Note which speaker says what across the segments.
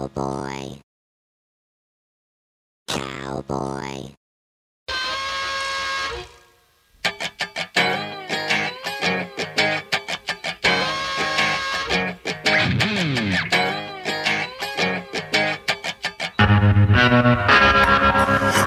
Speaker 1: Cowboy. Cowboy.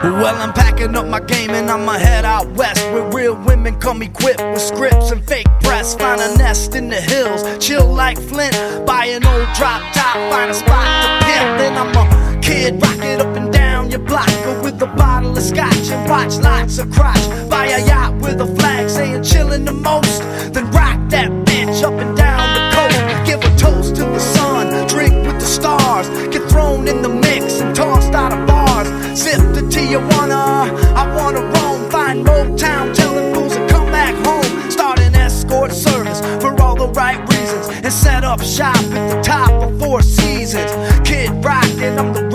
Speaker 2: Well, I'm packing up my game and I'ma head out west where real women come equipped with scripts and fake press. Find a nest in the hills, chill like Flint. Buy an old drop top, find a spot to pimp. Then I'm a kid, rock it up and down your block. With a bottle of scotch and watch lots of crotch. Buy a yacht with a flag saying chillin' the most. Then rock that bitch up and down the coast. Give a toast to the sun, drink with the stars. Get thrown in the mix and tossed out of bars. Zip to I wanna roam. Find Motown, telling fools to come back home. Start an escort service for all the right reasons. And set up shop at the top of Four Seasons. Kid rockin', I'm the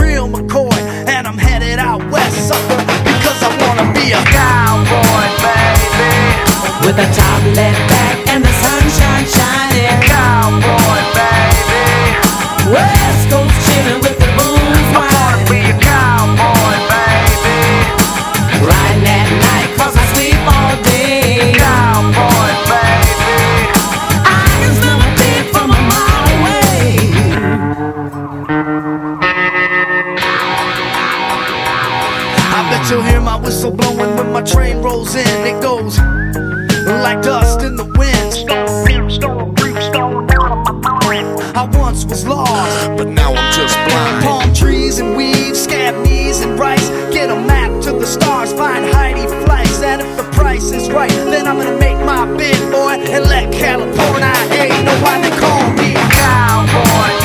Speaker 2: rolls in. It goes like dust in the wind. I once was lost,
Speaker 3: But now I'm just blind.
Speaker 2: palm trees and weed, scab knees and rice. Get a map to the stars, find Heidi flights. And if the price is right, then I'm gonna make my bid, boy, and let California ain't know why they call me a cowboy.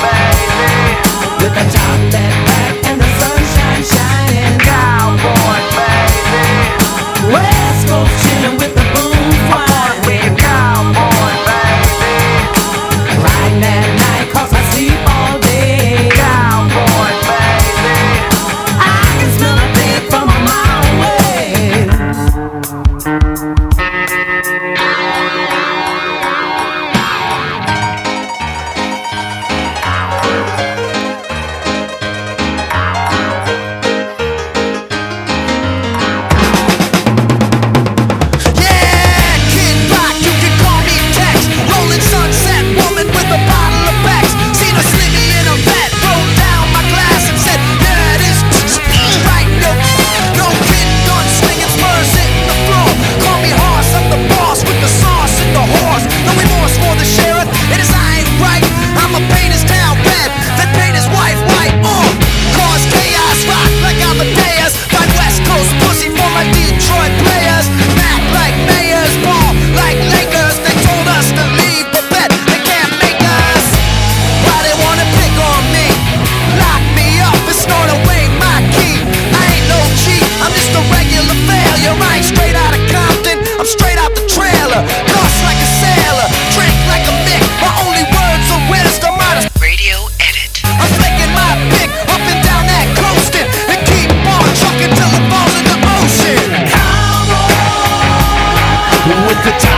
Speaker 2: with the time.